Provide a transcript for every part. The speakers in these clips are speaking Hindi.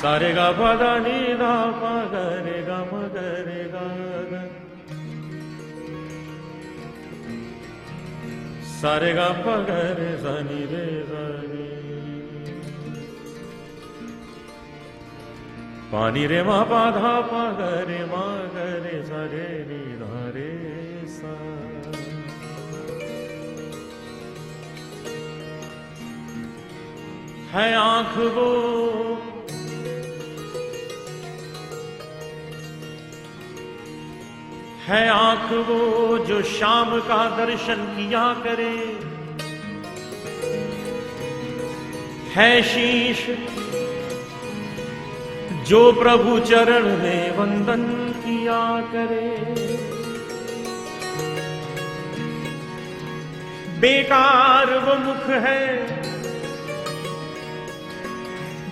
सारे गा पदा नी दा पा गा रे गा म ग सारे गा पा ग रे पानी रे मा पा धा मा रे नी धा रे सा। है आँख वो है आँख वो जो शाम का दर्शन किया करे। है शीश जो प्रभु चरण में वंदन किया करे। बेकार वो मुख है।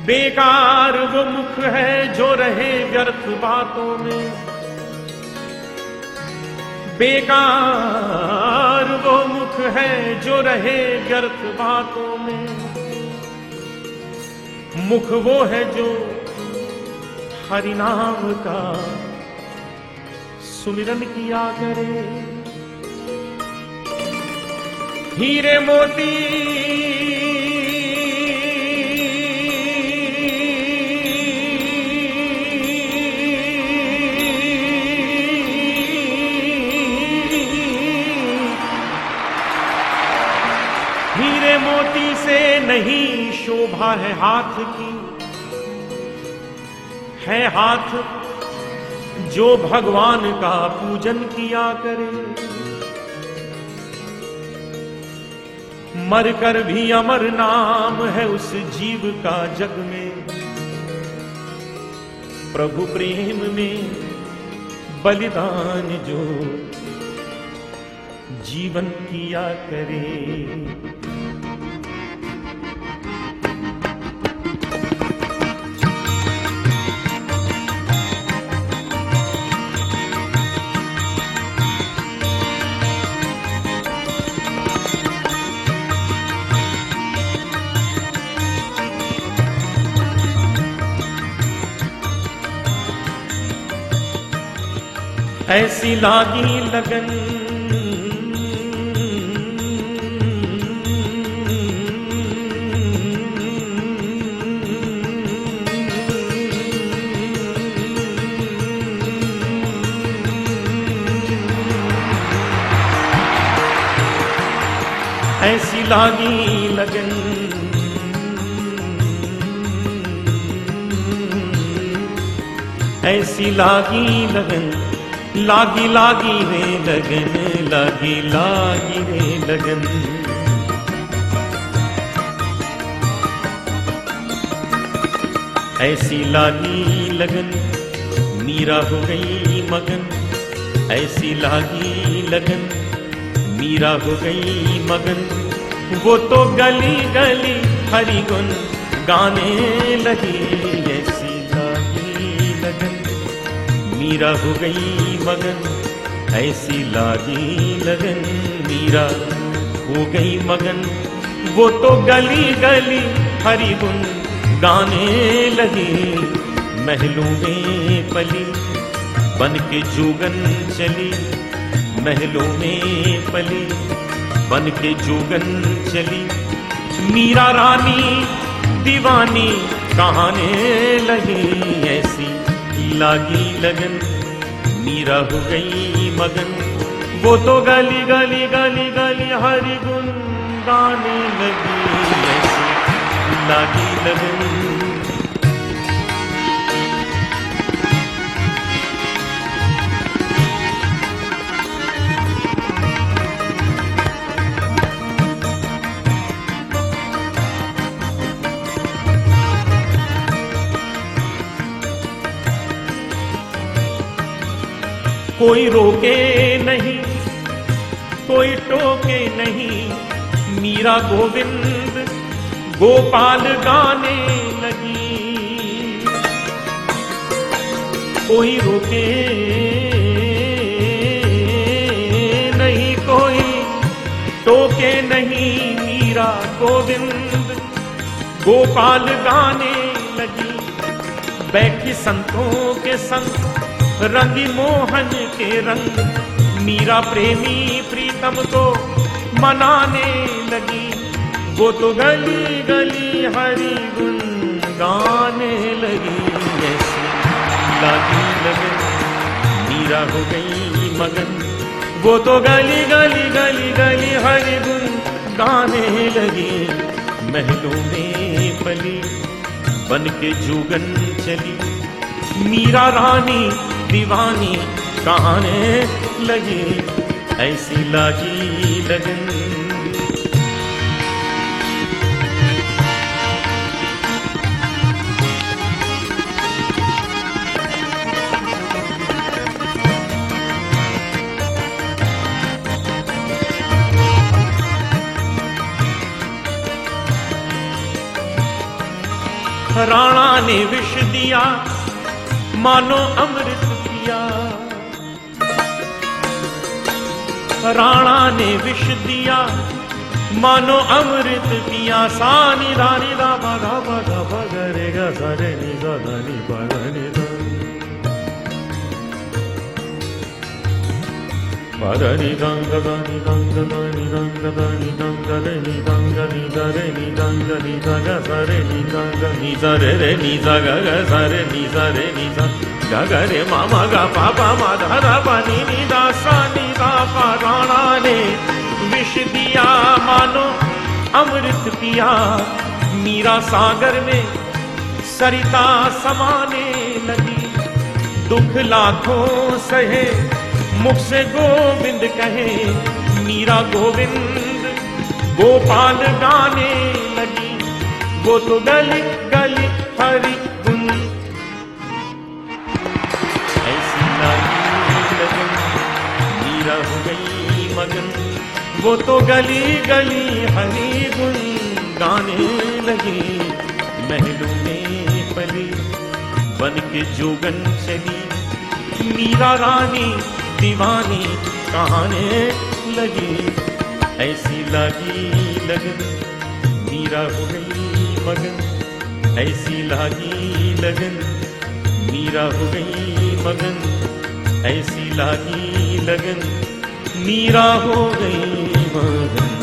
बेकार वो मुख है जो रहे व्यर्थ बातों में। बेकार वो मुख है जो रहे व्यर्थ बातों में। मुख वो है जो हरिनाम का सुमिरन किया करे। हीरे मोती से नहीं शोभा है हाथ की। है हाथ जो भगवान का पूजन किया करे। मर कर भी अमर नाम है उस जीव का जग में। प्रभु प्रेम में बलिदान जो जीवन किया करे। ऐसी लागी लगन। ऐसी लागी लगन। ऐसी लागी लगन। लागी लागी रे लगन, लागी लागी रे लगन। ऐसी लागी लगन, मीरा हो गई मगन। ऐसी लागी लगन, मीरा हो गई मगन। वो तो गली गली हरी गुन गाने लगी। मीरा हो गई मगन, ऐसी लागी लगन मीरा हो गई मगन। वो तो गली गली हरी गुन गाने लगी, महलों में पली बन के जोगन चली, महलों में पली बन के जोगन चली। मीरा रानी, दीवानी कहाने लगी ऐसी लागी लगन, मीरा हो गई मगन। वो तो गाली गाली गाली गाली हरि गुन गाने लगी लागी लगन कोई रोके नहीं, कोई टोके नहीं। मीरा गोविंद, गोपाल गाने लगी। कोई रोके नहीं, कोई टोके नहीं। मीरा गोविंद, गोपाल गाने लगी। बैठी संतों के संग रंगी मोहन के रंग। मीरा प्रेमी प्रीतम को मनाने लगी। वो तो गली गली हरी गुन गाने लगी। ऐसी लागी लगन, मीरा हो गई मगन। वो तो गली गली गली गली हरी गुन गाने लगी। महलों में पली, बन के जुगन चली। मीरा रानी दीवानी कहाने लगी ऐसी लागी लगन। राणा ने विष दिया मानो अमृत पिया राणा ने विष दिया मानो अमृत पिया सानी रानी रा बगा बगा बगरे गा सरे नि सा धनी बगरे दा Padani danga dani danga dani danga dani danga re ni danga ni da re ni danga ni da जगरे मामा गा पापा माधारा पानी निदा सानी दापा राणा ने। विष दिया मानो, अमृत पिया। मीरा सागर में सरिता समाने लगी। दुख लाखों सहे, मुख से गोविंद कहे। मीरा गोविंद, गोपाल गाने लगी। वो तो गली गली हरी गुंज वो तो गली गली हरि गुन गाने लगी। महलों में पली बन के जोगन चली। मीरा रानी दीवानी कहाने लगी। ऐसी लागी लगन मीरा हो गई मगन। ऐसी लागी लगन मीरा हो गई मगन। ऐसी लागी लगन मीरा हो गई मगन